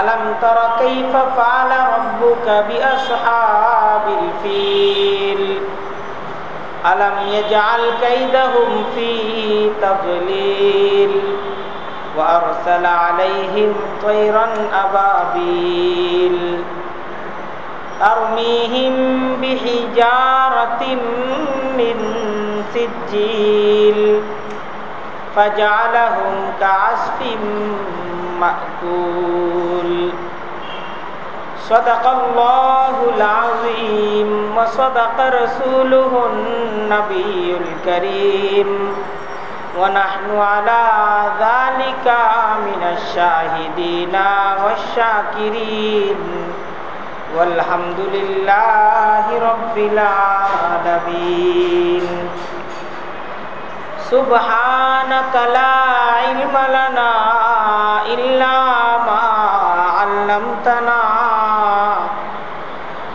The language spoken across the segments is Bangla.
ألم تر كيف فعل ربك بأصحاب الفيل ألم يجعل كيدهم في تضليل وأرسل عليهم طيرا أبابيل ترميهم بحجارة من سجيل فجعلهم كعصف مأكول صدق الله العظيم وصدق رسوله النبي الكريم ونحن على ذلك من الشاهدين والشاكرين والحمد لله رب العالمين سبحانك لا علم لنا إلا ما علمتنا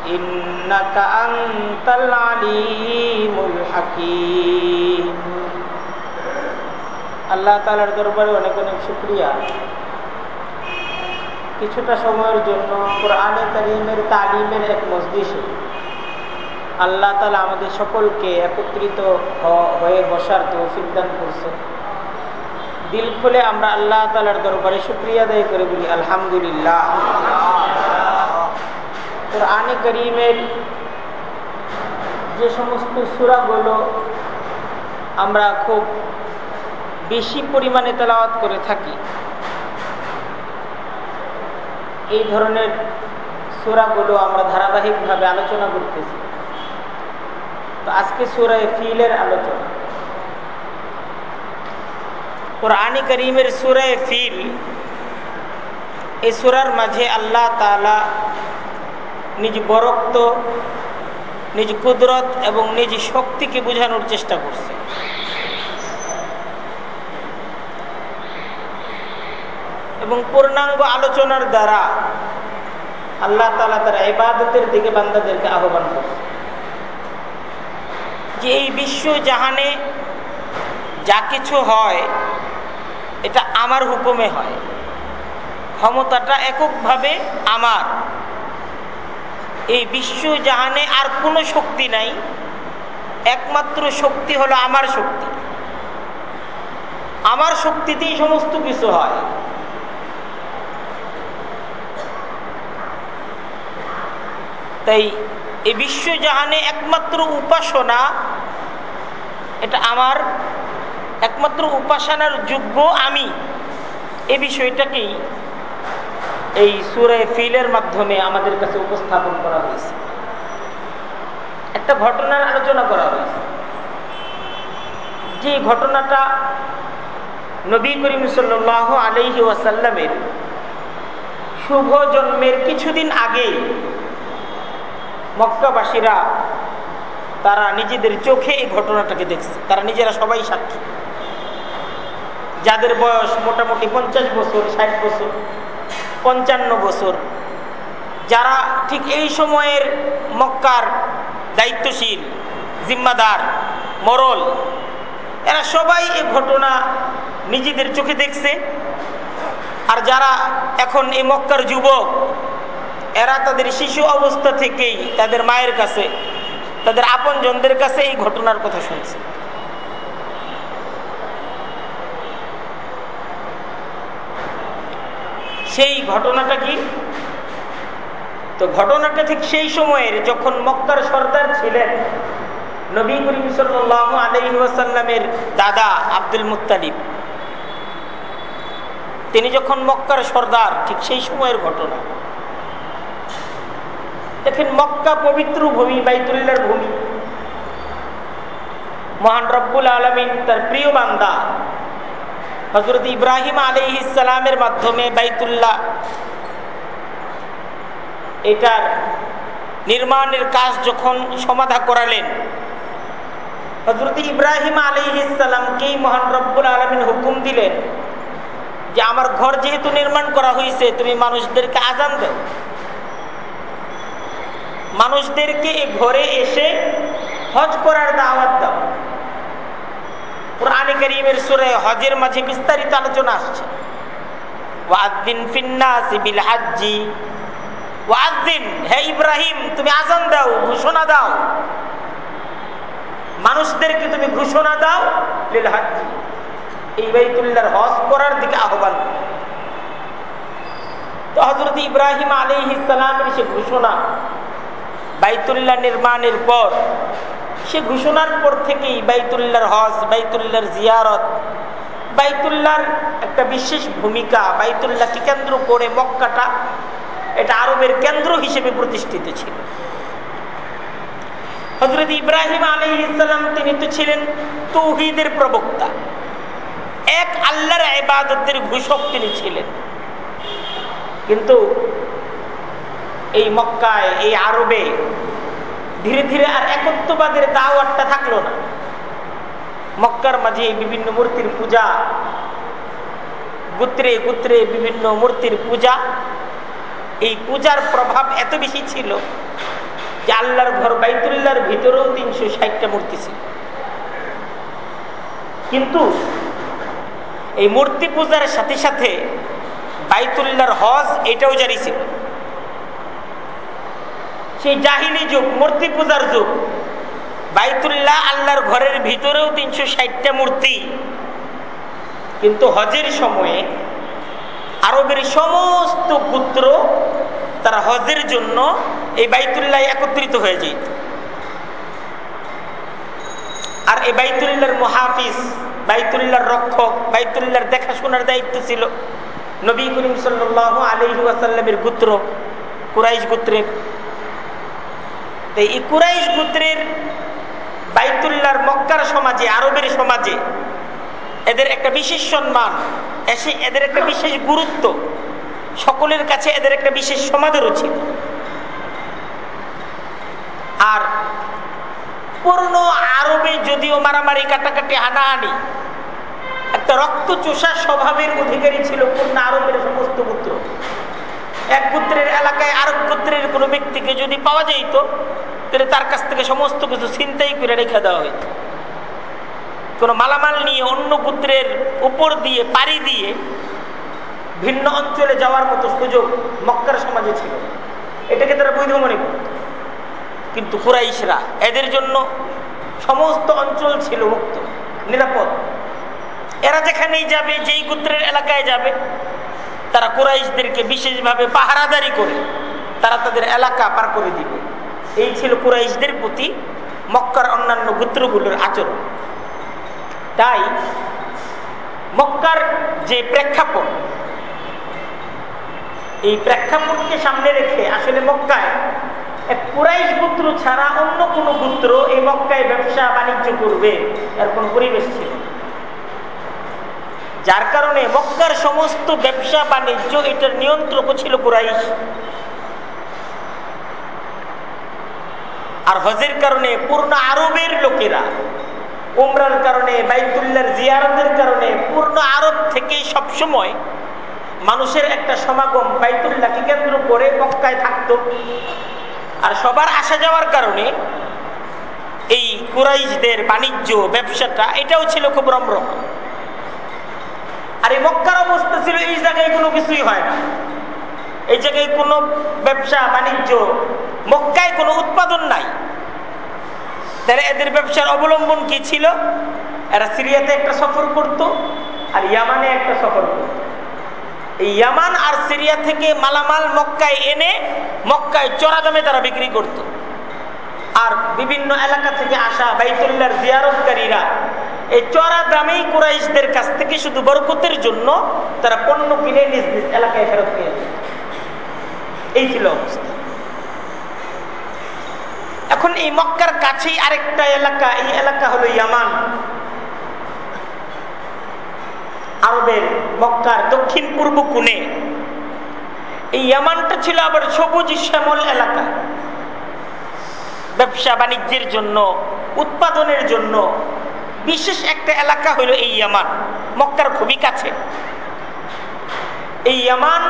إنك أنت العليم الحكيم আল্লাহ তালার দরবারে অনেক অনেক শুক্রিয়া কিছুটা সময়ের জন্য কোরআনে করিমের তালিমের এক মসজিষে আল্লাহ তালা আমাদের সকলকে একত্রিত হয়ে বসার তৌফিক দান করছে দিল খুলে আমরা আল্লাহ তালার দরবারে শুক্রিয়া আদায় করে বলি, আলহামদুলিল্লাহ। কোরআনে করিমের যে সমস্ত সুরাগুলো আমরা খুব বেশি পরিমাণে তেলাওয়াত করে থাকি, এই ধরনের সুরাগুলো আমরা ধারাবাহিকভাবে আলোচনা করতেছি। তো আজকে সুরায় ফিলের আলোচনা। কোরআনে করিমের সুরায় ফিল। এই সুরার মাঝে আল্লাহ তালা নিজ বরক্ত নিজ কুদরত এবং নিজ শক্তিকে বোঝানোর চেষ্টা করছে। এবং পূর্ণাঙ্গ আলোচনার দ্বারা আল্লাহ তালা তার ইবাদতের দিকে বান্দাদেরকে আহ্বান করছে। যে এই বিশ্ব জাহানে যা কিছু হয় এটা আমার হুকুমে হয়। ক্ষমতাটা এককভাবে আমার। এই বিশ্ব জাহানে আর কোনো শক্তি নাই। একমাত্র শক্তি হলো আমার শক্তি। আমার শক্তিতেই সমস্ত কিছু হয়। তাই এই বিশ্বজাহানে একমাত্র উপাসনা, এটা আমার একমাত্র উপাসনার যোগ্য আমি। এ বিষয়টাকেই এই সুরে ফিলের মাধ্যমে আমাদের কাছে উপস্থাপন করা হয়েছে। একটা ঘটনার আলোচনা করা হয়েছে। যে ঘটনাটা নবী করিম সাল আলহি ওয়াসাল্লামের শুভ জন্মের কিছুদিন আগেই মক্কাবাসীরা তারা নিজেদের চোখে এই ঘটনাটাকে দেখছে। তারা নিজেরা সবাই সাক্ষী। যাদের বয়স মোটামুটি পঞ্চাশ বছর, ষাট বছর, পঞ্চান্ন বছর, যারা ঠিক এই সময়ের মক্কার দায়িত্বশীল, জিম্মাদার, মরল, এরা সবাই এই ঘটনা নিজেদের চোখে দেখছে। আর যারা এখন এই মক্কার যুবক, এরা তাদের শিশু অবস্থা থেকেই তাদের মায়ের কাছে, তাদের আপন জনদের কাছে এই ঘটনার কথা শুনছে। সেই ঘটনাটা কি? তো ঘটনাটা ঠিক সেই সময়ের যখন মক্কার সর্দার ছিলেন নবী করিম সাল্লাহ আলহিহাসাল্লামের দাদা আব্দুল মুতালিব তিনি যখন মক্কার সর্দার, ঠিক সেই সময়ের ঘটনা। দেখেন, মক্কা পবিত্র ভূমি বাইতুল্লার ভূমি। মহান রব্বুল আলমিন তার প্রিয় বান্দা হজরত ইব্রাহিম আলী ইসালামের মাধ্যমে বাইতুল্লাহ এটার নির্মাণের কাজ যখন সমাধা করালেন হজরত ইব্রাহিম আলী ইসালামকেই মহান রব্বুল আলমিন হুকুম দিলেন যে আমার ঘর যেহেতু নির্মাণ করা হয়েছে, তুমি মানুষদেরকে আজান দাও। মানুষদেরকে এ ঘরে এসে হজ করার দাওয়াত দাও। কোরআনে করিমের সুরে হজের মাঝে বিস্তারিত আলোচনা আসছে। হে ইব্রাহিম, তুমি দাও দাও। মানুষদেরকে তুমি দাও এই হজ করার দিকে ইব্রাহিম আলী ইসলামের সে ঘোষণা বাইতুল্লাহ নির্মাণের পর সে ঘোষণার পর থেকেই বাইতুল্লাহর হজ, বাইতুল্লাহর জিয়ারত, বাইতুল্লাহর একটা বিশেষ ভূমিকা বাইতুল্লাহকে কেন্দ্র করে মক্কাটা এটা আরবের কেন্দ্র হিসেবে প্রতিষ্ঠিত ছিল। হজরত ইব্রাহিম আলী ইসলাম তিনি তো ছিলেন তৌহিদের প্রবক্তা। এক আল্লাহর এবাদতের ঘোষক তিনি ছিলেন। কিন্তু এই মক্কায়, এই আরবে ধীরে ধীরে আর একত্ববাদের দাওয়াতটা থাকল না। মক্কার মাঝে বিভিন্ন মূর্তির পূজা, গুত্রে গুত্রে বিভিন্ন মূর্তির পূজা। এই পূজার প্রভাব এত বেশি ছিল যে আল্লাহর ঘর বাইতুল্লাহর ভিতরেও তিনশো ষাটটা মূর্তি ছিল। কিন্তু এই মূর্তি পূজার সাথে সাথে বাইতুল্লাহর হজ এটাও জারি ছিল। সেই জাহিলি যুগ, মূর্তি পূজার যুগ। বাইতুল্লাহ আল্লাহর ঘরের ভিতরেও তিনশো ষাটটা মূর্তি। কিন্তু হজের সময়ে আরবের সমস্ত পুত্র তারা হজের জন্য এই বাইতুল্লাহ একত্রিত হয়ে যেত আর এই বাইতুল্লাহর মহাফিজ, বাইতুল্লাহর রক্ষক, বাইতুল্লাহর দেখাশোনার দায়িত্ব ছিল। নবী করিম সাল্লাহ আলহি পুত্র কুরাইশ গোত্রের। এই কুরাইশ গোত্রের বাইতুল্লাহর মক্কার সমাজে, আরবের সমাজে এদের একটা বিশেষ সম্মান, এসে এদের একটা বিশেষ গুরুত্ব, সকলের কাছে এদের একটা বিশেষ সমাদরও ছিল। আর পূর্ণ আরবে যদিও মারামারি, কাটাকাটি, হানাহানি, একটা রক্ত চোষা স্বভাবের অধিকারী ছিল পূর্ণ আরবের সমস্ত পুত্র এক পুত্রের এলাকায় আরেক পুত্রের কোনো ব্যক্তিকে যদি পাওয়া যাইত, তাহলে তার কাছ থেকে সমস্ত কিছু চিন্তাই করে রেখে দেওয়া হইত। কোনো মালামাল নিয়ে অন্য পুত্রের উপর দিয়ে, পাড়ি দিয়ে ভিন্ন অঞ্চলে যাওয়ার মতো সুযোগ মক্কার সমাজে ছিল। এটাকে তারা বৈধ মনে করত। কিন্তু কুরাইশরা এদের জন্য সমস্ত অঞ্চল ছিল মুক্ত, নিরাপদ। এরা যেখানেই যাবে, যেই গোত্রের এলাকায় যাবে তারা কুরাইশদেরকে বিশেষভাবে পাহারাদারি করে, তারা তাদের এলাকা পার করে দিবে। এই ছিল কুরাইশদের প্রতি মক্কার অন্যান্য গোত্রগুলোর আচরণ। তাই মক্কার যে প্রেক্ষাপট, এই প্রেক্ষাপটকে সামনে রেখে আসলে মক্কায় এক কুরাইশ পুত্র ছাড়া অন্য কোনো পুত্র এই মক্কায় ব্যবসা বাণিজ্য করবে, এর কোন পরিবেশ ছিল যার কারণে মক্কার সমস্ত ব্যবসা বাণিজ্য এটার নিয়ন্ত্রক ছিল কুরাইশ। আর হজের কারণে পূর্ণ আরবের লোকেরা, উমরার কারণে বাইতুল্লার জিয়ারতের কারণে পূর্ণ আরব থেকে সবসময় মানুষের একটা সমাগম বাইতুল্লাহকে কেন্দ্র করে মক্কায় থাকত। আর সবার আসা যাওয়ার কারণে এই কুরাইশদের বাণিজ্য, ব্যবসাটা এটাও ছিল খুব রমরম। আর এই মক্কার অবস্থা ছিল, এই জায়গায় কোনো কিছুই হয় না। এই জায়গায় কোনো ব্যবসা বাণিজ্য, মক্কায় কোনো উৎপাদন নাই। তাহলে এদের ব্যবসার অবলম্বন কি ছিল? এরা সিরিয়াতে একটা সফর করত আর ইয়ামানে একটা সফর করত। ইয়ামান আর সিরিয়া থেকে মালামাল মক্কায় এনে মক্কায় চড়া দামে তারা বিক্রি করত। আর বিভিন্ন এলাকা থেকে আসা বাইতুল্লার জিয়ারতকারীরা এই চড়া দামেই কুরাইশদের কাছ থেকে শুধু বরকতের জন্য তারা পণ্য কিনে নিজ নিজ এলাকায় ফেরত নিয়ে এই ছিল অবস্থা। এখন এই মক্কার কাছেই আরেকটা এলাকা, এই এলাকা হলো ইয়ামান। আরবের মক্কার দক্ষিণ পূর্ব কোণে। এই ইয়ামানটা ছিল আবার সবুজ শ্যামল এলাকা। ব্যবসা বাণিজ্যের জন্য, উৎপাদনের জন্য বিশেষ একটা এলাকা হলো এই ইয়ামান, মক্কার খুবই কাছে। এই ইয়ামান,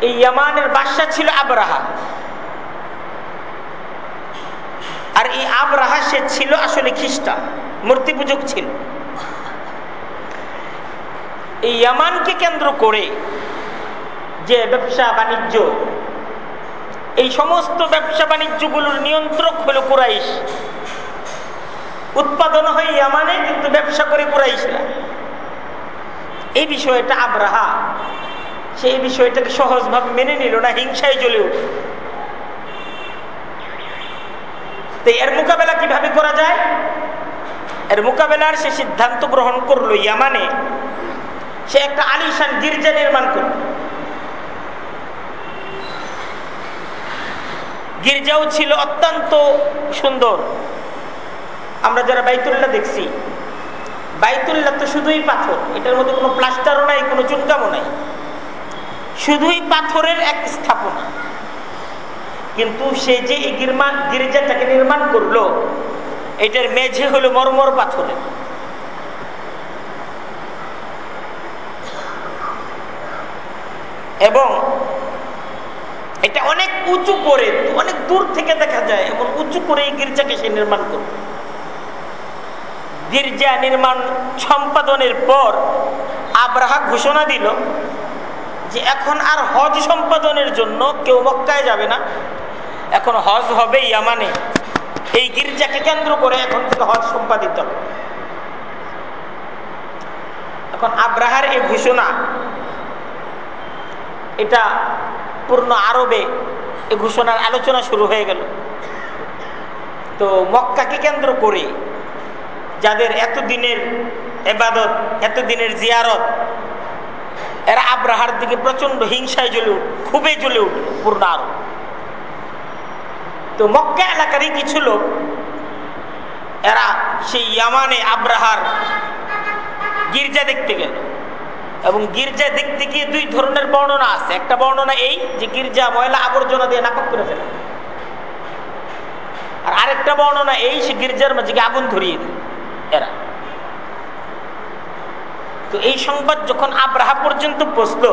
এই ইয়ামানের বাদশা ছিল আবরাহা। আর এই আবরাহা, সে ছিল আসলে খ্রিস্টান, মূর্তি পূজক ছিল। এই ইয়ামানকে কেন্দ্র করে যে ব্যবসা বাণিজ্য, এই সমস্ত ব্যবসা বাণিজ্যগুলোর নিয়ন্ত্রক হল কুরাইশ। উৎপাদন হয় ইয়ামানে, কিন্তু ব্যবসা করে কুরাইশরা। এই বিষয়টা আবরাহা সেই বিষয়টাকে সহজভাবে মেনে নিল না, হিংসায় জ্বলে উঠে তো এর মোকাবেলা কীভাবে করা যায়? এর মোকাবেলার সে সিদ্ধান্ত গ্রহণ করল ইয়ামানে। সে একটা আলিশান গির্জা নির্মাণ করল। গির্জাও ছিল অত্যন্ত সুন্দর। আমরা যারা বাইতুল্লাহ দেখছি, বাইতুল্লাহ তো শুধুই পাথর, এটার মধ্যে কোনো প্লাস্টারও নাই, কোনো চুনকামও নাই। শুধুই পাথরের এক স্থাপনা। কিন্তু সে যে এই গির্জাটাকে নির্মাণ করল, এটার মেঝে হলো মরমর পাথরের। এবং এটা অনেক উঁচু করে, অনেক দূর থেকে দেখা যায়, এমন উঁচু করে এই গির্জাকে সে নির্মাণ করল। গির্জা নির্মাণ সম্পাদনের পর আব্রাহা ঘোষণা দিল যে এখন আর হজ সম্পাদনের জন্য কেউ মক্কায় যাবে না। এখন হজ হবে ইয়ামানে। এই গির্জাকে কেন্দ্র করে এখন থেকে হজ সম্পাদিত হবে। এখন আব্রাহার এই ঘোষণা, এটা পূর্ণ আরবে এই ঘোষণার আলোচনা শুরু হয়ে গেল। তো মক্কাকে কেন্দ্র করে যাদের এতদিনের এবাদত, এতদিনের জিয়ারত, এরা আব্রাহার দিকে প্রচণ্ড হিংসায় জ্বলে উঠ খুবই জ্বলে উঠ, পূর্ণ আরব তো মক্কা এলাকারই কিছু লোক, এরা সেই ইয়ামানে আব্রাহার গির্জা দেখতে গেল। এবং গির্জা দেখতে গিয়ে দুই ধরনের বর্ণনা আছে। একটা বর্ণনা এই যে গির্জা ময়লা আবর্জনা দিয়ে নাপক করে ফেলে। আর আরেকটা বর্ণনা এই সে গির্জার মাঝে আগুন ধরিয়ে দিল এরা। তো এই সংবাদ যখন আব্রাহা পর্যন্ত পৌঁছল,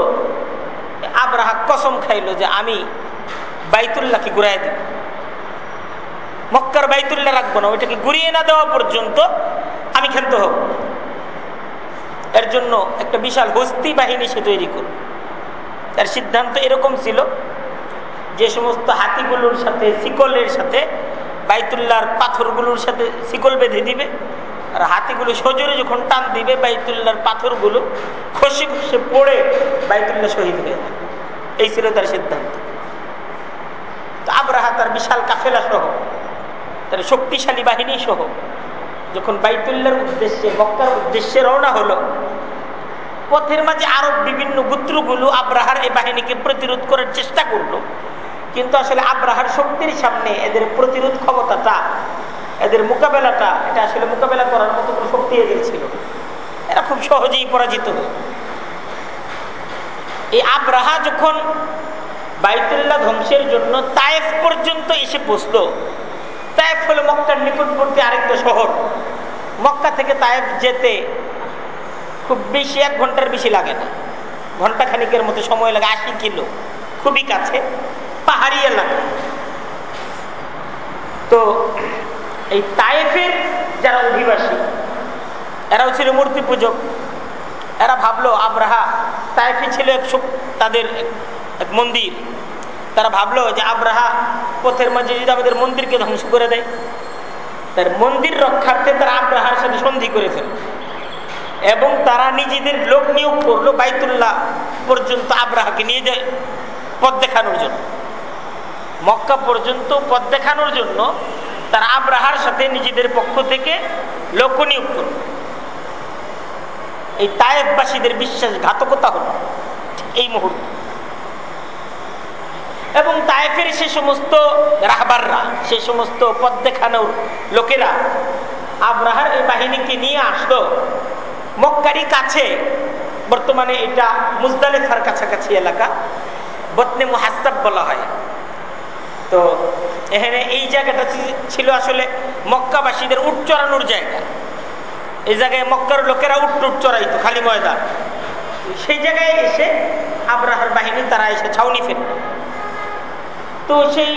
আব্রাহা কসম খাইল যে আমি বাইতুল্লাহকে ঘুরাই দেব। মক্কার বাইতুল্লাহ রাখব না, ওইটাকে ঘুরিয়ে না দেওয়া পর্যন্ত আমি ক্ষান্ত হব। এর জন্য একটা বিশাল হস্তি বাহিনী সে তৈরি করল। তার সিদ্ধান্ত এরকম ছিল যে সমস্ত হাতিগুলোর সাথে, শিকলের সাথে, বাইতুল্লাহর পাথরগুলোর সাথে শিকল বেঁধে দিবে। আর হাতিগুলো সজোরে যখন টান দিবে বাইতুল্লাহর পাথরগুলো, খসে খসে পড়ে বাইতুল্লাহ শহীদ হয়ে যাবে। এই ছিল তার সিদ্ধান্ত। আবরাহা তার বিশাল কাফেলা সহ, তার শক্তিশালী বাহিনী সহ, যখন বাইতুল্লার উদ্দেশ্যে বক্তার উদ্দেশ্যে রওনা হলো, পথের মাঝে আরও বিভিন্ন গুত্রগুলো আব্রাহার এই বাহিনীকে প্রতিরোধ করার চেষ্টা করল। কিন্তু আসলে আব্রাহার শক্তির সামনে এদের প্রতিরোধ ক্ষমতাটা এদের মোকাবেলাটা, এটা আসলে মোকাবেলা করার মতো কোনো শক্তি এদের ছিল এরা খুব সহজেই পরাজিত এই আব্রাহা যখন বাইতুল্লাহ ধ্বংসের জন্য তায়েফ পর্যন্ত এসে বসল তায়েফ হলো মক্কার নিকটবর্তী আরেকটা শহর। মক্কা থেকে তায়েফ যেতে খুব বেশি এক ঘণ্টার বেশি লাগে না। ঘণ্টা খানিকের মতো সময় লাগে, আশি কিলো। খুবই কাছে, পাহাড়ি এলাকা। তো এই তায়েফের যারা অধিবাসী এরাও ছিল মূর্তি পূজক। এরা ভাবলো, আব্রাহা, তায়েফে ছিল এক তাদের এক মন্দির। তারা ভাবলো যে আব্রাহা পথের মাঝে যদি আমাদের মন্দিরকে ধ্বংস করে দেয়, তার মন্দির রক্ষার্থে তারা আব্রাহার সাথে সন্ধি করে ফেল এবং তারা নিজেদের লোক নিয়োগ করল বাইতুল্লাহ পর্যন্ত আব্রাহাকে নিয়ে যায় পথ দেখানোর জন্য। মক্কা পর্যন্ত পথ দেখানোর জন্য তারা আব্রাহার সাথে নিজেদের পক্ষ থেকে লোক নিয়োগ করল। এই তায়েববাসীদের বিশ্বাসঘাতকতা হল এই মুহূর্তে। এবং তায়েফের সে সমস্ত রাহবাররা, সে সমস্ত পথ দেখানোর লোকেরা আব্রাহার এই বাহিনীকে নিয়ে আসলো। মক্কারি কাছে, বর্তমানে এটা মুজদালেফার কাছাকাছি এলাকা, বতনে মুহাস্তাব বলা হয়। তো এখানে এই জায়গাটা ছিল আসলে মক্কাবাসীদের উট চড়ানোর জায়গা। এই জায়গায় মক্কার লোকেরা উট টুট চড়াইতো খালি ময়দান। সেই জায়গায় এসে আব্রাহার বাহিনী তারা এসে ছাউনি ফেলল। তো সেই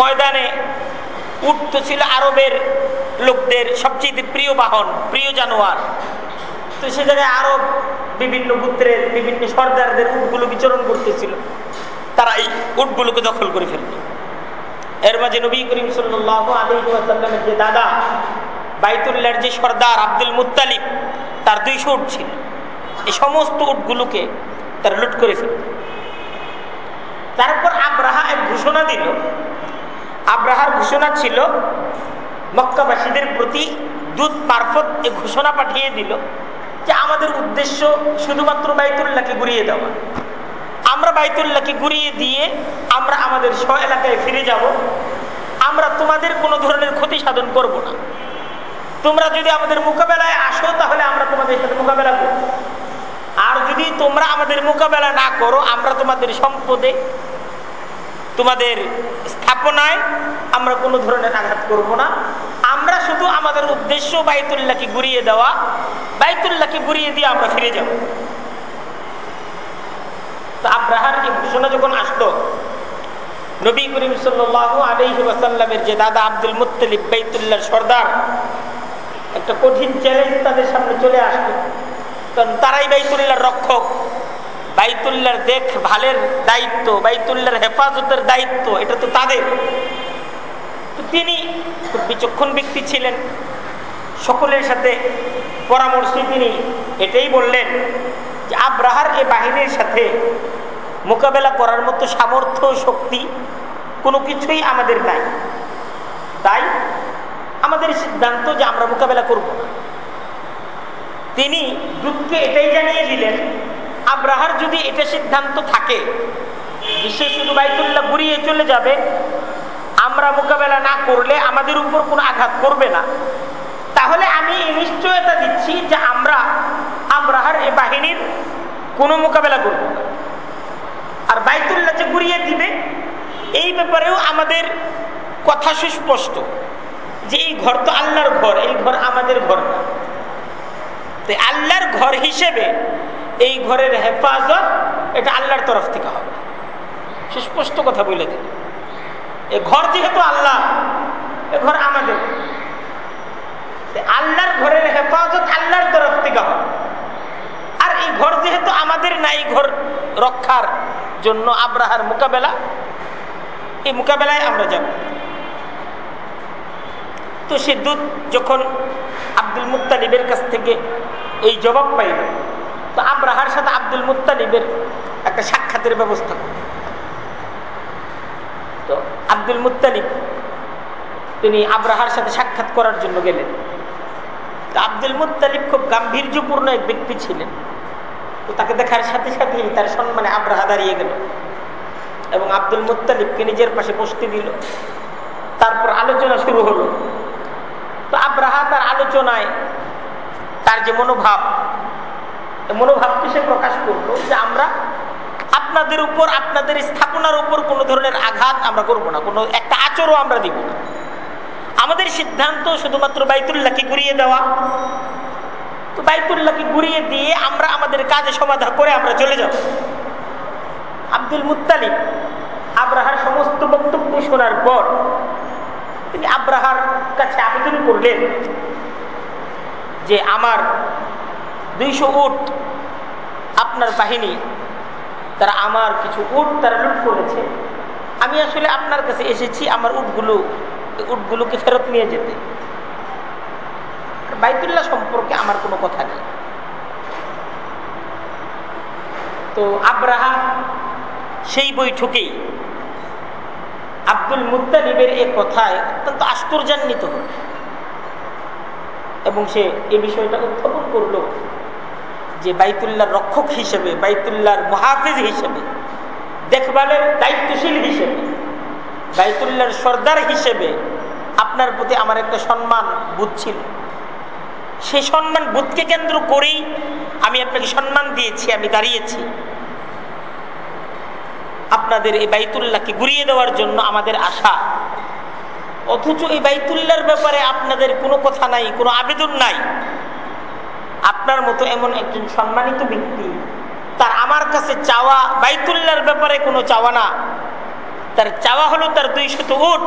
ময়দানে উট তো ছিল আরবের লোকদের সবচেয়ে প্রিয় বাহন, প্রিয় জানোয়ার। তো সে জায়গায় আরব বিভিন্ন পুত্রের বিভিন্ন সর্দারদের উটগুলো বিচরণ করতেছিল। তারা এই উটগুলোকে দখল করে ফেলল। এর মাঝে নবী করিম সাল্লাহ আলহিমের যে দাদা বাইতুল্লার যে সর্দার আব্দুল মুতালিব তার দুইশো উট ছিল। এই সমস্ত উটগুলোকে তারা লুট করে ফেলল। তারপর আব্রাহা এক ঘোষণা দিল। আব্রাহার ঘোষণা ছিল, মক্কাবাসীদের প্রতি দূত মারফত এ ঘোষণা পাঠিয়ে দিল যে, আমাদের উদ্দেশ্য শুধুমাত্র বাইতুল্লাহকে ঘুরিয়ে দেওয়া। আমরা বাইতুল্লাহকে ঘুরিয়ে দিয়ে আমরা আমাদের স্ব এলাকায় ফিরে যাব। আমরা তোমাদের কোনো ধরনের ক্ষতি সাধন করব না। তোমরা যদি আমাদের মোকাবেলায় আসো, তাহলে আমরা তোমাদের সাথে মোকাবেলা করব। আর যদি তোমরা আমাদের মোকাবেলা না করো, আমরা তোমাদের সম্পদে, তোমাদের স্থাপনায় আমরা কোনো ধরনের আঘাত করব না। আমরা শুধু আমাদের উদ্দেশ্য বাইতুল্লাহকে ঘুরিয়ে দেওয়া। বাইতুল্লাহকে ঘুরিয়ে দিয়ে আমরা ফিরে যাব। তো আব্রাহার এই ঘোষণা যখন আসলো, নবী করিম সাল্লাহ আলহি ওয়াসাল্লামের যে দাদা আব্দুল মুত্তালিব বাইতুল্লাহর সর্দার, একটা কঠিন চ্যালেঞ্জ তাদের সামনে চলে আসলো। কারণ তারাই বাইতুল্লাহর রক্ষক বাইতুল্লার দেখ ভালের দায়িত্ব বাইতুল্লার হেফাজতের দায়িত্ব, এটা তো তাদের। তো তিনি বিচক্ষণ ব্যক্তি ছিলেন। সকলের সাথে পরামর্শে তিনি এটাই বললেন যে আব্রাহার এ বাহিনীর সাথে মোকাবেলা করার মতো সামর্থ্য, শক্তি কোনো কিছুই আমাদের নাই। তাই আমাদের সিদ্ধান্ত যে আমরা মোকাবেলা করব তিনি দূতকে এটাই জানিয়ে দিলেন, আব্রাহার যদি এটা সিদ্ধান্ত থাকে সে শুধু বাইতুল্লাহ ঘুরিয়ে চলে যাবে, আমরা মোকাবেলা না করলে আমাদের উপর কোনো আঘাত করবে না। তাহলে আমি এই নিশ্চয়তা দিচ্ছি যে আমরা আব্রাহার এ বাহিনীর কোনো মোকাবেলা করব আর বাইতুল্লাহ যে ঘুরিয়ে দিবে, এই ব্যাপারেও আমাদের কথা সুস্পষ্ট যে এই ঘর তো আল্লাহর ঘর, এই ঘর আমাদের ঘর না। তো আল্লাহর ঘর হিসেবে এই ঘরের হেফাজত এটা আল্লাহর তরফ থেকে হবে। সুস্পষ্ট কথা বলে দিল এ ঘর যেহেতু আল্লাহ, এ ঘর আমাদের। আল্লাহর ঘরের হেফাজত আল্লাহর তরফ থেকে হবে। আর এই ঘর যেহেতু আমাদের না, এই ঘর রক্ষার জন্য আব্রাহার মোকাবেলা, এই মোকাবেলায় আমরা যাব। তো সে দুধ যখন আব্দুল মুতালিবের কাছ থেকে এই জবাব পাইল, তো আব্রাহার সাথে আব্দুল মুতালিবের একটা সাক্ষাতের ব্যবস্থা তো আব্দুল মুতালিব তিনি আব্রাহার সাথে সাক্ষাৎ করার জন্য গেলেন। তো আব্দুল মুতালিব খুব গাম্ভীর্যপূর্ণ এক ব্যক্তি ছিলেন। তো তাকে দেখার সাথে সাথেই তার সম্মানে আব্রাহা দাঁড়িয়ে গেল এবং আব্দুল মুতালিবকে নিজের পাশে বসতে দিল। তারপর আলোচনা শুরু হলো। তো আব্রাহা তার আলোচনায় তার যে মনোভাব মনোভাবকে সে প্রকাশ করল যে আমরা আপনাদের উপর, আপনাদের স্থাপনার উপর কোনো ধরনের আঘাত আমরা করব না, কোনো একটা আচরও আমরা দিব না। আমাদের সিদ্ধান্ত শুধুমাত্র বাইতুল্লাহকে ঘুরিয়ে দেওয়া। তো বাইতুল্লাহকে ঘুরিয়ে দিয়ে আমরা আমাদের কাজে সমাধা করে আমরা চলে যাব। আব্দুল মুতালিব আব্রাহার সমস্ত বক্তব্য শোনার পর তিনি আব্রাহার কাছে আবেদন করলেন যে, আমার দুইশো উট আপনার বাহিনী, তারা আমার কিছু উট তারা লুট করেছে। আমি আসলে আপনার কাছে এসেছি, আমার উটগুলো উটগুলোকে ফেরত নিয়ে যেতে। বাইতুল্লাহ সম্পর্কে আমার কোনো কথা নেই। তো আব্রাহা সেই বৈঠকেই আব্দুল মুতালিবের এ কথায় অত্যন্ত আশ্চর্যান্বিত হল এবং সে এ বিষয়টা উত্থাপন করল যে বাইতুল্লাহর রক্ষক হিসেবে, বাইতুল্লাহর মহাফিজ হিসেবে, দেখভালের দায়িত্বশীল হিসেবে বাইতুল্লাহর সর্দার হিসেবে আপনার প্রতি আমার একটা সম্মান বোধ ছিল। সেই সম্মান বোধকে কেন্দ্র করেই আমি আপনাকে সম্মান দিয়েছি, আমি দাঁড়িয়েছি। আপনাদের এই বাইতুল্লাহকে গুড়িয়ে দেওয়ার জন্য আমাদের আশা। অথচ এই বাইতুল্লাহর ব্যাপারে আপনাদের কোনো কথা নাই, কোনো আবেদন নাই। আপনার মতো এমন একজন সম্মানিত ব্যক্তি, তার আমার কাছে চাওয়া বাইতুল্লাহর ব্যাপারে কোনো চাওয়া না। তার চাওয়া হলো তার দুই শত উঠ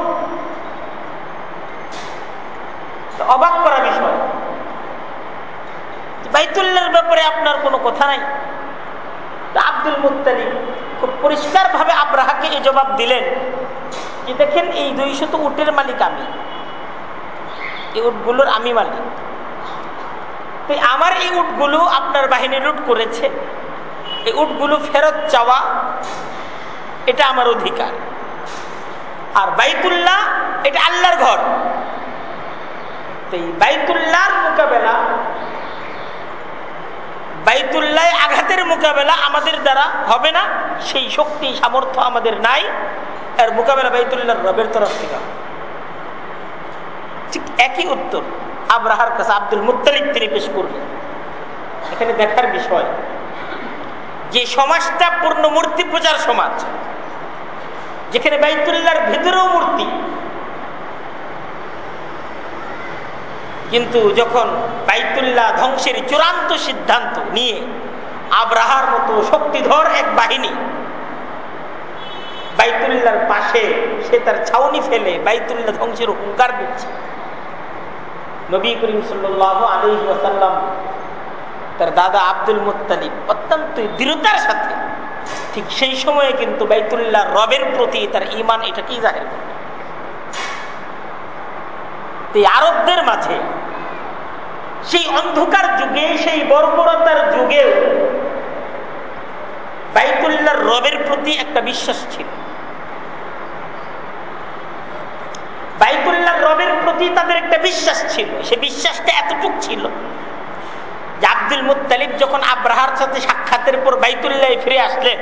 অবাক করা বিষয়। বাইতুল্লাহর ব্যাপারে আপনার কোনো কথা নাই। আব্দুল মুতালিম খুব পরিষ্কার ভাবে আব্রাহাকে এই জবাব দিলেন যে, দেখেন, এই দুইশত উটের মালিক আমি। এই উটগুলোর আমি মালিক। তো আমার এই উটগুলো আপনার বাহিনী লুট করেছে। এই উটগুলো ফেরত চাওয়া, এটা আমার অধিকার। আর বাইতুল্লাহ, এটা আল্লাহর ঘর। বাইতুল্লাহর মোকাবেলা, বাইতুল্লাহ আঘাতের মোকাবেলা আমাদের দ্বারা হবে না, সেই শক্তি, সামর্থ্য আমাদের নাই আর মোকাবেলা বাইতুল্লাহ রবের তরফ থেকে ঠিক একই উত্তর আবরাহার কাছে আব্দুল মুতালিক তিনি পেশ করলেন। এখানে দেখার বিষয়, যে সমাজটা পূর্ণ মূর্তি পূজার সমাজ যেখানে বাইতুল্লাহর ভেতরেও মূর্তি। কিন্তু যখন বাইতুল্লাহ ধ্বংসের চূড়ান্ত সিদ্ধান্ত নিয়ে আব্রাহার মতো শক্তিধর এক বাহিনী বাইতুল্লাহর পাশে সে তার ছাউনি ফেলে বাইতুল্লাহ ধ্বংসের হুঙ্কার দিচ্ছে। নবী করিম সাল্লাহ আলহি ওয়াসাল্লাম তার দাদা আব্দুল মুতালিব অত্যন্ত দৃঢ়তার সাথে ঠিক সেই সময়ে কিন্তু বাইতুল্লাহ রবের প্রতি তার ইমান এটাকেই জাহের করে আরবদের মাঝে সেই অন্ধকার যুগে, সেই বর্বরতার যুগেও বাইতুল্লাহর রবের প্রতি একটা বিশ্বাস ছিল। বাইতুল্লাহ রবের প্রতি তাদের একটা বিশ্বাস ছিল। সে বিশ্বাসটা এতটুক ছিল যে আব্দুল মুতালিব যখন আব্রাহার সাথে সাক্ষাতের পর বাইতুল্লাহ ফিরে আসলেন,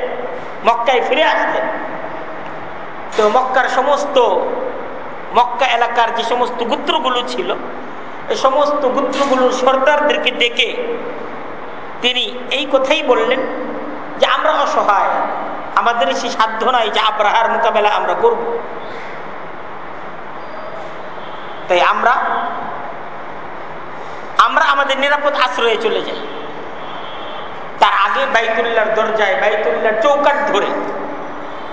মক্কায় ফিরে আসলেন, তো মক্কার সমস্ত মক্কা এলাকার যে সমস্ত গুত্রগুলো ছিল, এই সমস্ত গুত্রগুলোর সর্দারদেরকে ডেকে তিনি এই কথাই বললেন যে, আমরা অসহায়, আমাদের সে সাধ্য নাই যে আব্রাহার মোকাবেলা আমরা করব। তাই আমরা আমরা আমাদের নিরাপদ আশ্রয়ে চলে যাই। তার আগে বাইতুল্লার দরজায় বাইতুল্লার চৌকাট ধরে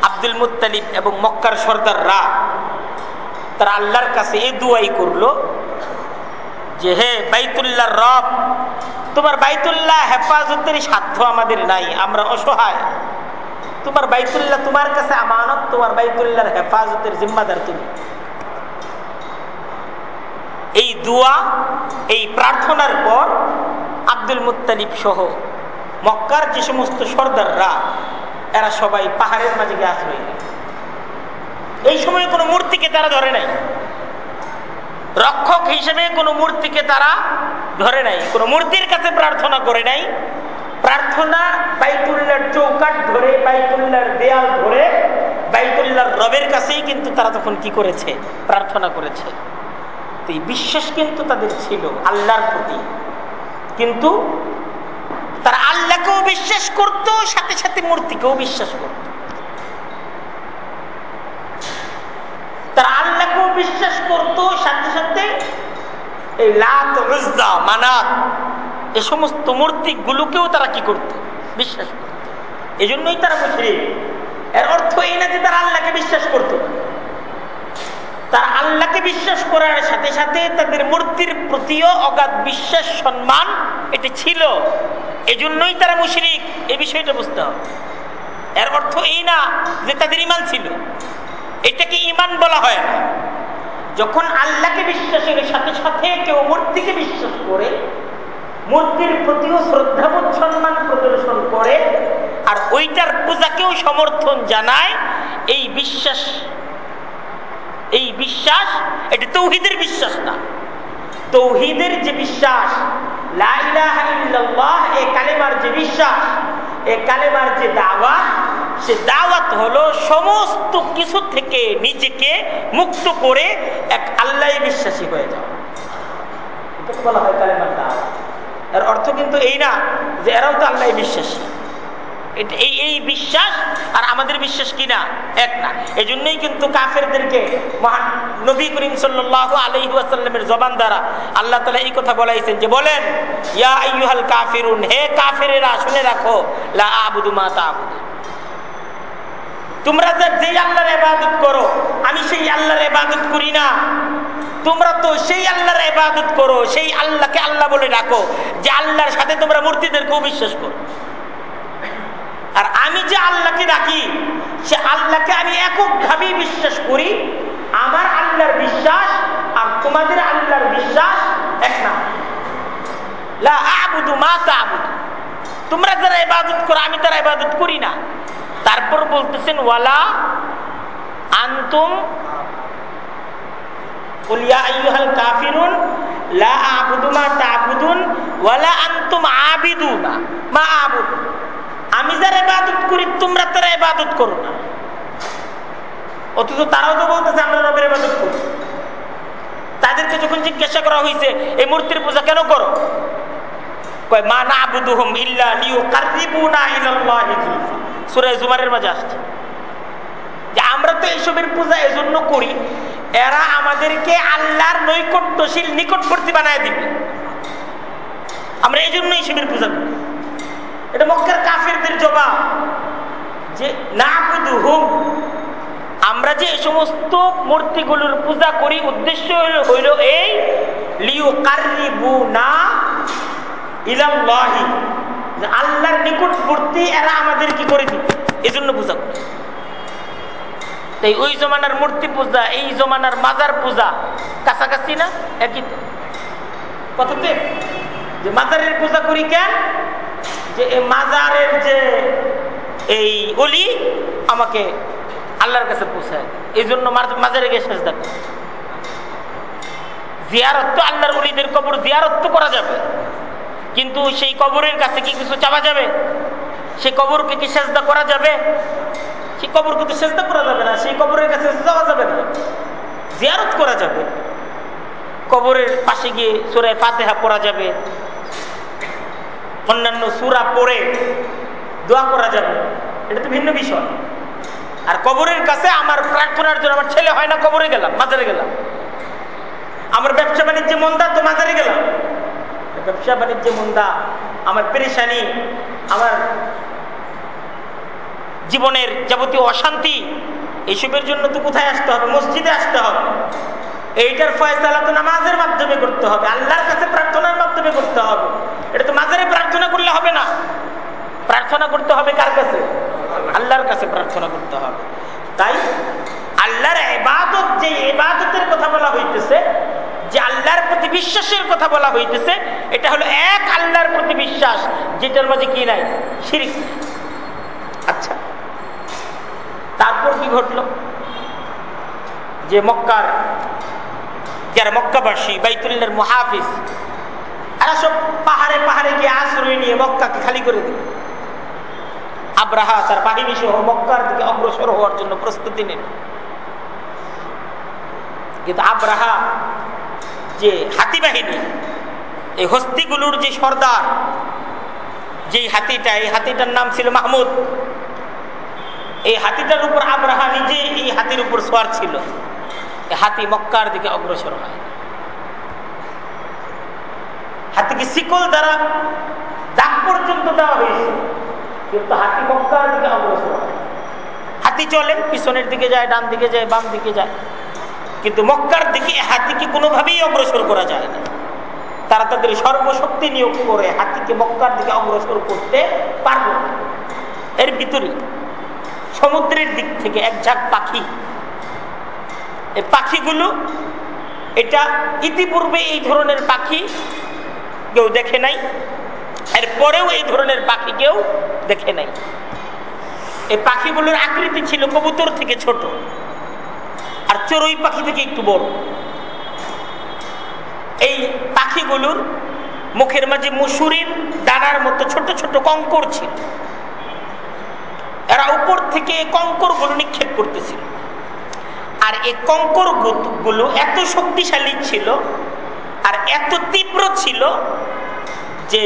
আব্দুল মুতালিব এবং মক্কার সর্দাররা তারা আল্লাহর কাছে এ দুয়াই করল যে, হে বাইতুল্লাহ রব, তোমার বাইতুল্লাহ হেফাজতের সাধ্য আমাদের নাই, আমরা অসহায়। তোমার বাইতুল্লাহ তোমার কাছে আমানত, তোমার বাইতুল্লাহর হেফাজতের জিম্মাদার তুমি। এই দুয়া, এই প্রার্থনার পর আব্দুল মুতালিব সহ মক্কার যে সমস্ত সর্দাররা, এরা সবাই পাহাড়ের মাঝে গিয়ে আশ্রয় এই সময় কোনো মূর্তিকে তারা ধরে নাই। রক্ষক হিসেবে কোনো মূর্তিকে তারা ধরে নাই। কোনো মূর্তির কাছে প্রার্থনা করে নাই। প্রার্থনা বাইতুল্লার চৌকাট ধরে বাইতুল্লার দেয়াল ধরে বাইতুল্লার রবের কাছেই কিন্তু তারা তখন কি করেছে? প্রার্থনা করেছে। এই বিশ্বাস কিন্তু তাদের ছিল, আল্লাহর প্রতি। কিন্তু তারা আল্লাহকেও বিশ্বাস করত, সাথে সাথে মূর্তিকেও বিশ্বাস করত। তারা আল্লাহকেও বিশ্বাস করত, সাথে সাথে এই লাত মানাত, এ সমস্ত মূর্তিগুলোকেও তারা কি করত? বিশ্বাস করত। এই জন্যই তারা মুসলিম এর অর্থ এই না যে তারা আল্লাহকে বিশ্বাস করত। তারা আল্লাহকে বিশ্বাস করার সাথে সাথে তাদের মূর্তির প্রতিও অগাধ বিশ্বাস, সম্মান এটা ছিল। এজন্যই তারা মুশরিক। এই বিষয়টা বুঝতে হবে। এর অর্থ এই না যে তাদের ইমান ছিল। এটাকে ইমান বলা হয় না। যখন আল্লাহকে বিশ্বাসের সাথে সাথে কেউ মূর্তিকে বিশ্বাস করে, মূর্তির প্রতিও শ্রদ্ধাবোধ, সম্মান প্রদর্শন করে, আর ওইটার পূজাকেও সমর্থন জানায়, এই বিশ্বাস এই বিশ্বাস, এটা তৌহিদের বিশ্বাস না। তৌহিদের যে বিশ্বাস এ কালেমার যে বিশ্বাস, এ কালেমার যে দাওয়াত, সে দাওয়াত হলো সমস্ত কিছু থেকে নিজেকে মুক্ত করে এক আল্লাহ বিশ্বাসী হয়ে যাওয়া। বলা হয় কালেমার দাওয়াত। এর অর্থ কিন্তু এই না যে এরাও তো আল্লাহ বিশ্বাসী। এই এই বিশ্বাস আর আমাদের বিশ্বাস কিনা? এক না। এই জন্যই কিন্তু কাফেরদেরকে মহান নবী করিম সাল্লাহ আলহিহাসাল্লামের জবান দ্বারা আল্লাহ তালা এই কথা বলাইছেন যে, বলেন, ইয়া কাফিরুন, হে কাফেরেরা, শুনে রাখো, লা আবুদু মা তোমরা যেই আল্লাহর ইবাদত করো, আমি সেই আল্লাহর ইবাদত করি না। তোমরা তো সেই আল্লাহর ইবাদত করো, সেই আল্লাহকে আল্লাহ বলে ডাকো, যে আল্লাহর সাথে তোমরা মূর্তিদেরকেও বিশ্বাস করো। আর আমি যে আল্লাহকে ডাকি, সে আল্লাহকে আমি এককভাবেই বিশ্বাস করি। আমার আল্লাহর বিশ্বাস আর তোমাদের আল্লাহর বিশ্বাস এক না। তোমরা করো, আমি করি না। তারপর বলতেছেন, ওয়ালা আন্তুম কাফিরুন আবুদু মা তাবুদুন আবিদুনা। মা আবুদু। আমি যারা এবাদত করি, তোমরা তারা এবাদত করো না। অথচ তারাও তো বলতেছে, আমরা রবের ইবাদত করি। তাদেরকে যখন জিজ্ঞাসা করা হয়েছে, এই মূর্তির পূজা কেন করো? ইল্লা জুমারের যে আমরা তো এইসবের পূজা করি, এরা আমাদেরকে আল্লাহর নৈকট্যশীল বানায় দিবে। আমরা এই জন্য এইসবের পূজা করি। এটা মক্কার কাফেরদের জবাব যে না আমরা যে সমস্ত মূর্তিগুলোর পূজা করি, উদ্দেশ্য হইল এই লিও কারিবু না ইলাল্লাহি আল্লাহর নিকটবর্তী এরা আমাদের কি করে দিবে? এই জন্য পূজা করি তাই ওই জমানার মূর্তি পূজা, এই জমানার মাজার পূজা, কাছাকাছি না? একই কথাতে যে মাজারের পূজা করি কেন? যে এই মাজারের যে এই অলি আমাকে আল্লাহর কাছে পৌঁছায়। এই জন্য মাজারে গিয়ে শেষ দেখো জিয়ারত তো আল্লাহর অলিদের কবর জিয়ারত তো করা যাবে। কিন্তু সেই কবরের কাছে কি কিছু চাওয়া যাবে? সেই কবরকে কি সেজদা করা যাবে? সেই কবরকে তো সেজদা করা যাবে না, সেই কবরের কাছে যাওয়া যাবে না। জিয়ারত করা যাবে। কবরের পাশে গিয়ে সুরায় ফাতেহা পড়া যাবে। অন্যান্য সুরা পড়ে দোয়া করা যাবে। এটা তো ভিন্ন বিষয়। আর কবরের কাছে আমার প্রার্থনার জন্য আমার ছেলে হয় না, কবরে গেলাম, মাজারে গেলাম। আমার ব্যবসা বাণিজ্যে মন্দা তো মাজারে গেলাম। ব্যবসা বাণিজ্যে মন্দা, আমার পেরেশানি, আমার জীবনের যাবতীয় অশান্তি এইসবের জন্য তো কোথায় আসতে হবে? মসজিদে আসতে হবে। এইটার ফয়সালা তো নামাজের মাধ্যমে করতে হবে, আল্লাহর কাছে প্রার্থনার মাধ্যমে করতে হবে। এটা তো মাজারে প্রার্থনা করলে হবে না। প্রার্থনা করতে হবে কার কাছে? আল্লাহর কাছে প্রার্থনা করতে হবে। তাই আল্লাহর এবাদত যে এবাদতের কথা বলা হইতেছে, যে আল্লাহর প্রতি বিশ্বাসের কথা বলা হইতেছে, এটা হলো এক আল্লাহর প্রতি বিশ্বাস, যেটার মাঝে কি নাই? শিরিক। আচ্ছা তারপর কি ঘটল? যে মক্কার, যারা মক্কাবাসী বাইতুল্লার মহাফিজ এরা সব পাহাড়ে পাহাড়ে গিয়ে আশ্রয় নিয়ে মক্কাকে খালি করে দিল। আব্রাহা তার বাহিনী সহ মক্কার দিকে অগ্রসর হওয়ার জন্য প্রস্তুতি নেন কিন্তু আব্রাহা যে হাতি বাহিনী, এই হস্তিগুলোর যে সর্দার, যেই হাতিটা, এই হাতিটার নাম ছিল মাহমুদ। এই হাতিটার উপর আব্রাহা নিজে এই হাতির উপর সোয়ার ছিল। হাতি মক্কার দিকে অগ্রসর হয়। হাতিকে শিকল দ্বারা দাগ পর্যন্ত দেওয়া হয়েছে, কিন্তু হাতি মক্কার দিকে অগ্রসর হাতি চলে, পিছনের দিকে যায়, ডান দিকে যায়, বাম দিকে যায়। কিন্তু মক্কার দিকে হাতিকে কোনোভাবেই অগ্রসর করা যায় না। তারা তাদের সর্বশক্তি নিয়োগ করে হাতিকে মক্কার দিকে অগ্রসর করতে পারব না। এর ভিতরে সমুদ্রের দিক থেকে এক ঝাঁক পাখি। এই পাখিগুলো, এটা ইতিপূর্বে এই ধরনের পাখি কেউ দেখে নাই। এরপরেও এই ধরনের পাখি কেউ দেখে নাই। এই পাখিগুলোর আকৃতি ছিল কবুতর থেকে ছোট। আর চড়ুই পাখি থেকে একটু বড়। এই পাখিগুলোর মুখের মাঝে মুসুরির ডানার মতো ছোট ছোট কঙ্কর ছিল। এরা উপর থেকে কঙ্করগুলো নিক্ষেপ করতেছিল। আর এই কঙ্করগুলো এত শক্তিশালী ছিল আর এত তীব্র ছিল যে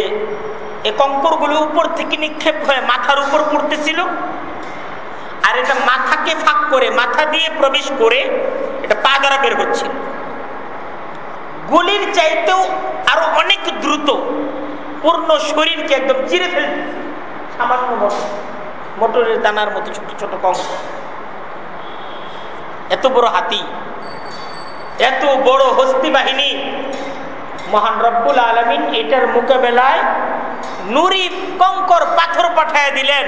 এই কঙ্করগুলো উপর থেকে নিক্ষেপ হয়ে মাথার উপর পড়তেছিল, আর এটা মাথাকে ফাঁক করে, মাথা দিয়ে প্রবেশ করে এটা পা দ্বারা বের হচ্ছিল। গুলির চাইতেও আরও অনেক দ্রুত পূর্ণ শরীরকে একদম চিরে ফেলতেছে সামান্য মোটরের দানার মতো ছোট ছোট কঙ্ক এত বড় হাতি, এত বড় হস্তি বাহিনী মহান রব্বুল আলমিন এটার মোকাবেলায় নুরি কঙ্কর পাথর পাঠায় দিলেন।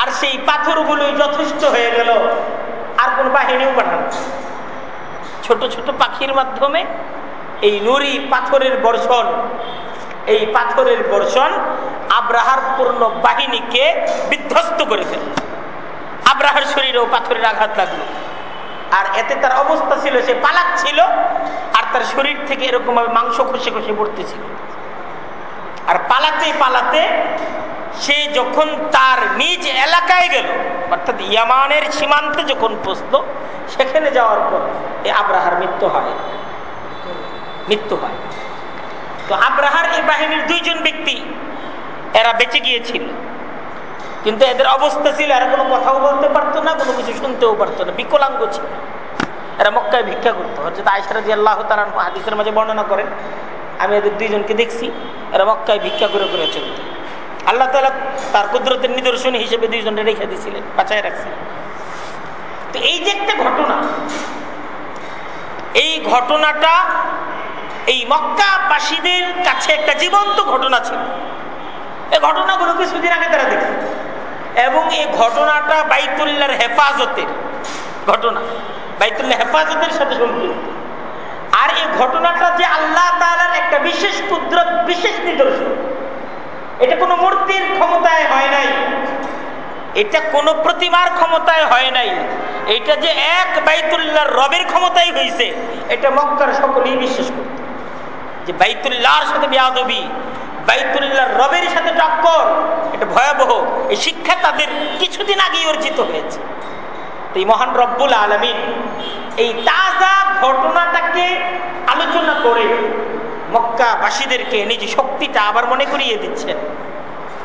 আর সেই পাথরগুলোই যথেষ্ট হয়ে গেল। আর কোন বাহিনীও পাঠানো ছোট ছোট পাখির মাধ্যমে এই নুরি পাথরের বর্ষণ, এই পাথরের বর্ষণ আব্রাহার পূর্ণ বাহিনীকে বিধ্বস্ত করে ফেলল। আব্রাহার শরীরেও পাথরের আঘাত লাগল। আর এতে তার অবস্থা ছিল, সে পালাচ্ছিল আর তার শরীর থেকে এরকম ভাবে মাংস খসে খসে পড়তেছিল আর পালাতে পালাতে সে যখন তার নিজ এলাকায় গেল, অর্থাৎ ইয়ামানের সীমান্তে যখন পৌঁছল, সেখানে যাওয়ার পর এ আব্রাহার মৃত্যু হয়। মৃত্যু হয়। তো আব্রাহার এই বাহিনীর দুইজন ব্যক্তি এরা বেঁচে গিয়েছিল। কিন্তু এদের অবস্থা ছিল, এরা কোনো কথাও বলতে পারতো না, কোনো কিছু শুনতেও পারতো না, বিকলাঙ্গ ছিল। এরা মক্কায় ভিক্ষা করতো। হচ্ছে আয়সারাজি আল্লাহ তালান হাদিসের মাঝে বর্ণনা করেন, আমি এদের দুইজনকে দেখছি, এরা মক্কায় ভিক্ষা করে করে চলত আল্লাহ তালা তার কুদরতের নিদর্শন হিসেবে দুইজনে রেখে দিয়েছিলেন, বাঁচায় রাখছিলেন। তো এই যে একটা ঘটনা, এই ঘটনাটা এই মক্কাবাসীদের কাছে একটা জীবন্ত ঘটনা ছিল। এই ঘটনাগুলো কিছুদিন আগে তারা দেখছে। এবং এই ঘটনাটা বাইতুল্লাহর হেফাজতের ঘটনা। বাইতুল্লাহ হেফাজতের সাথে সম্পৃক্ত। আর এই ঘটনাটা যে আল্লাহ তালার একটা বিশেষ কুদরত, বিশেষ নিদর্শন, এটা কোনো মূর্তির ক্ষমতায় হয় নাই। এটা কোনো প্রতিমার ক্ষমতায় হয় নাই। এটা যে এক বাইতুল্লাহর রবের ক্ষমতায় হয়েছে এটা মক্কার সকলেই বিশ্বাস করত। যে বাইতুল্লাহর সাথে বেয়াদবি বাইতুল্লাহ রবের সাথে টক্কর, এটা ভয়াবহ। এই শিক্ষা তাদের কিছুদিন আগেই অর্জিত হয়েছে। এই মহান রব্বুল আলমিন এই তাজা ঘটনাটাকে আলোচনা করে মক্কাবাসীদেরকে নিজ শক্তিটা আবার মনে করিয়ে দিচ্ছেন।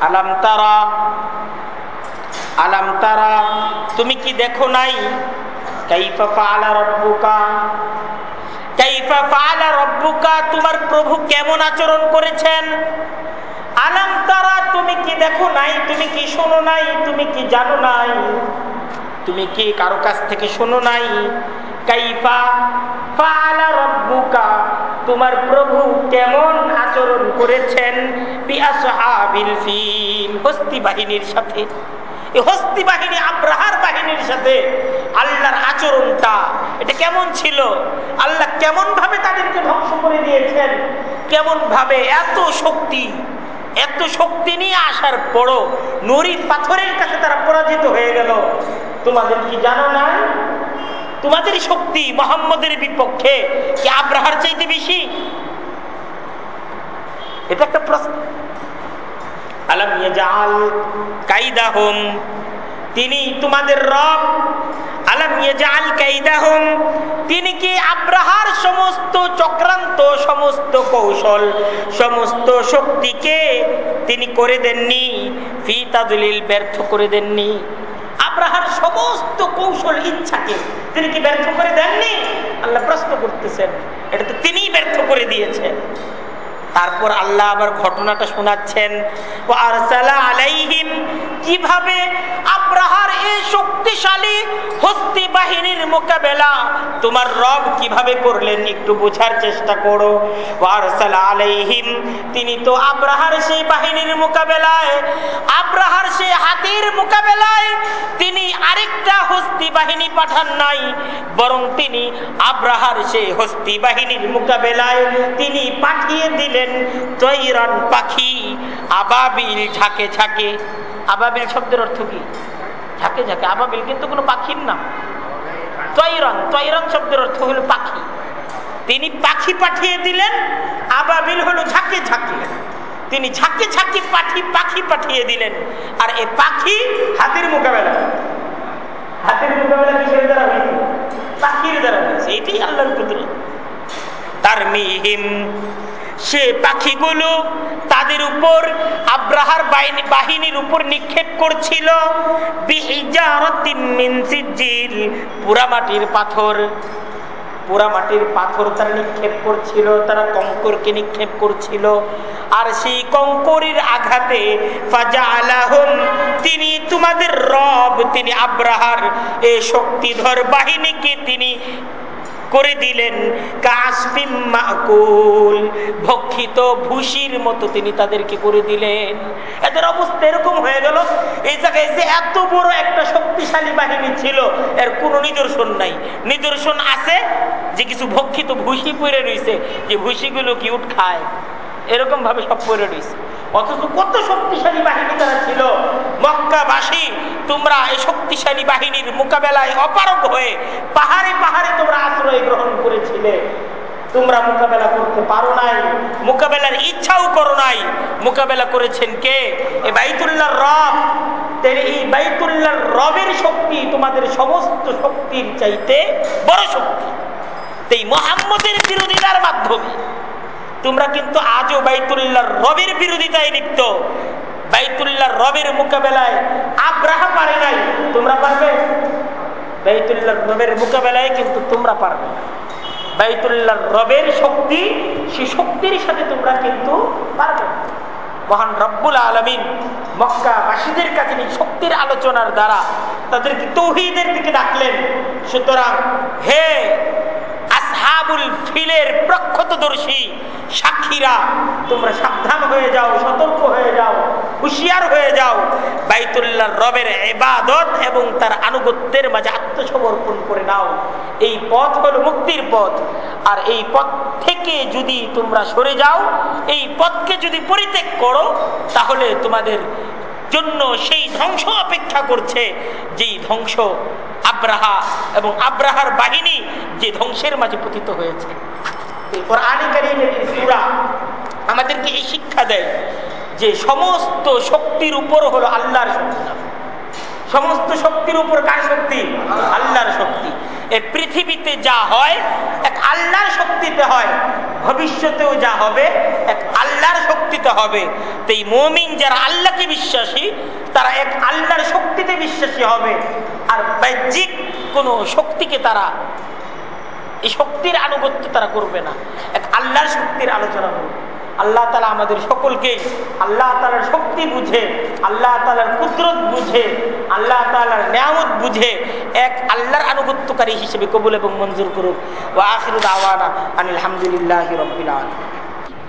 আলাম তারা আলাম তারা, তুমি কি দেখো নাই? তোমার প্রভু কেমন আচরণ করেছেন? আলাম তারা, তুমি কি দেখো নাই? তুমি কি শোনো নাই? তুমি কি জানো নাই? তুমি কি কারও কাছ থেকে শোনো নাই? কাইফা ফাআলা রব্বুকা, তোমার প্রভু কেমন আচরণ করেছেন? ফিল হস্তি বাহিনীর সাথে। এই হস্তি বাহিনী, আব্রাহার বাহিনীর সাথে আল্লাহর আচরণটা, এটা কেমন ছিল? আল্লাহ কেমন ভাবে তাদেরকে ধ্বংস করে দিয়েছেন? কেমন ভাবে এত শক্তি এত শক্তি নিয়ে আসার পরও নড়ি পাথরের কাছে তারা পরাজিত হয়ে গেল? তোমাদের কি জানো না? তোমাদের শক্তি মোহাম্মদের বিপক্ষে। কি আব্রাহার চাইতে বেশি? এটা একটা প্রশ্ন। তিনি তোমাদের রব। তিনি কি আব্রাহার সমস্ত চক্রান্ত, সমস্ত কৌশল, সমস্ত শক্তিকে তিনি করে দেননি? ফি তাদলিল ব্যর্থ করে দেননি। আব্রাহার সমস্ত কৌশল, ইচ্ছাকে তিনি কি ব্যর্থ করে দেননি? আল্লাহ প্রশ্ন করতেছেন, এটা তো তিনিই ব্যর্থ করে দিয়েছেন। তারপর আল্লাহ আবার ঘটনাটা শোনাচ্ছেন আলাইহিম কীভাবে আব্রাহার এই শক্তিশালী হস্তি বাহিনীর মোকাবেলা, তোমার রব কীভাবে করলেন একটু বোঝার চেষ্টা করো ও আরসালা আলাইহিম তিনি তো আব্রাহার সেই বাহিনীর মোকাবেলায়, আব্রাহার সেই হাতির মোকাবেলায়, তিনি আরেকটা হস্তি বাহিনী পাঠান নাই, বরং তিনি আব্রাহার সেই হস্তি বাহিনীর মোকাবেলায় তিনি পাঠিয়ে দিলেন। তৈরান পাখি, আবাবিল ঝাঁকে ঝাঁকে। আবাবিল শব্দের অর্থ কি? ঝাঁকে ঝাঁকে। আবাবিল কিন্তু কোনো পাখির নাম। তৈরান তৈরান শব্দের অর্থ হলো পাখি। তিনি পাখি পাঠিয়ে দিলেন, আবাবিল হলো ঝাঁকে ঝাঁকে। তিনি ঝাঁকে ঝাঁকে পাখি পাখি পাঠিয়ে দিলেন। আর এই পাখি হাতির মোকাবেলা। হাতির মোকাবেলা কিসের দ্বারা হয়েছে? পাখির দ্বারা হয়েছে। এটাই আল্লাহর কুদরত তার মিহিম সে পাখিগুলো তাদের উপর আব্রাহার বাহিনীর উপর নিক্ষেপ করছিল। পুরা মাটির পাথর। পুরা মাটির পাথর তারা নিক্ষেপ করছিল, তারা কঙ্করকে নিক্ষেপ করছিল। আর সেই কঙ্করের আঘাতে তিনি তোমাদের রব, তিনি আব্রাহার এ শক্তিধর বাহিনীকে তিনি করে দিলেন। ভক্ষিত ভুসির মতো তিনি তাদেরকে করে দিলেন। এদের অবস্থা এরকম হয়ে গেল। এই জায়গায় যে এত বড় একটা শক্তিশালী বাহিনী ছিল, এর কোনো নিদর্শন নাই। নিদর্শন আছে যে কিছু ভক্ষিত ভুসি পরে রয়েছে যে ভুসিগুলো কি উঠ খায়? এরকম ভাবে সব পরে রয়েছে অথচ কত শক্তিশালী বাহিনী তারা ছিল। মক্কাবাসী, তোমরা এই শক্তিশালী বাহিনীর মোকাবেলায় অপারগ হয়ে পাহাড়ে পাহাড়ে তোমরা আশ্রয় গ্রহণ করেছিলে। তোমরা মোকাবেলা করতে পারো নাই, মোকাবেলার ইচ্ছাও করো নাই। মোকাবেলা করেছেন কে? এ বাইতুল্লাহ রব। এই বাইতুল্লাহর রবের শক্তি তোমাদের সমস্ত শক্তির চাইতে বড় শক্তি। এই মোহাম্মদের বিরোধিতার মাধ্যমে তোমরা কিন্তু আজও বাইতুল্লাহ রবের বিরোধিতায় লিপ্ত। বাইতুল্লাহ রবের মোকাবেলায় আব্রাহা পারে নাই, তোমরা পারবে? বাইতুল্লাহ রবের মোকাবেলায় কিন্তু তোমরা পারবে না। বাইতুল্লাহর রবের শক্তি, সে শক্তির সাথে তোমরা কিন্তু পারবে মহান রব্বুল আলমিন মক্কাবাসীদের কাছে শক্তির আলোচনার দ্বারা তাদেরকে তৌহিদের দিকে ডাকলেন। সুতরাং, হে আসহাবুল ফিলের প্রক্ষতদর্শী সাক্ষীরা, তোমরা সাবধান হয়ে যাও, সতর্ক হয়ে যাও, হুশিয়ার হয়ে যাও। বাইতুল্লাহ রবের এবাদত এবং তার আনুগত্যের মাঝে আত্মসমর্পণ করে নাও। এই পথ হল মুক্তির পথ। আর এই পথ থেকে যদি তোমরা সরে যাও, এই পথকে যদি পরিত্যাগ করো, তাহলে তোমাদের জন্য সেই ধ্বংস অপেক্ষা করছে। যেই ধ্বংস আব্রাহা এবং আব্রাহার বাহিনী যে ধ্বংসের মাঝে পতিত হয়েছে। আমাদেরকে এই শিক্ষা দেয় যে সমস্ত শক্তির উপর হলো আল্লাহর শক্তি। সমস্ত শক্তির উপর কার শক্তি? আল্লাহর শক্তি। এই পৃথিবীতে যা হয়, এক আল্লাহর শক্তিতে হয়, ভবিষ্যতেও যা হবে, এক আল্লাহর শক্তিতে হবে। তো এই মমিন যারা আল্লাহকে বিশ্বাসী, তারা এক আল্লাহর শক্তিতে বিশ্বাসী হবে। আর বাহ্যিক কোনো শক্তিকে তারা, এই শক্তির আনুগত্য তারা করবে না। এক আল্লাহর শক্তির আলোচনা করবে। আল্লাহ তালা আমাদের সকলকে আল্লাহ তালার শক্তি বুঝে, আল্লাহ তালার কুদরত বুঝে, আল্লাহ তালার নিয়ামত বুঝে এক আল্লাহর আনুগত্যকারী হিসেবে কবুল এবং মঞ্জুর করুক। ও আখির আওয়ানা আনিল আলহামদুলিল্লাহ রবিল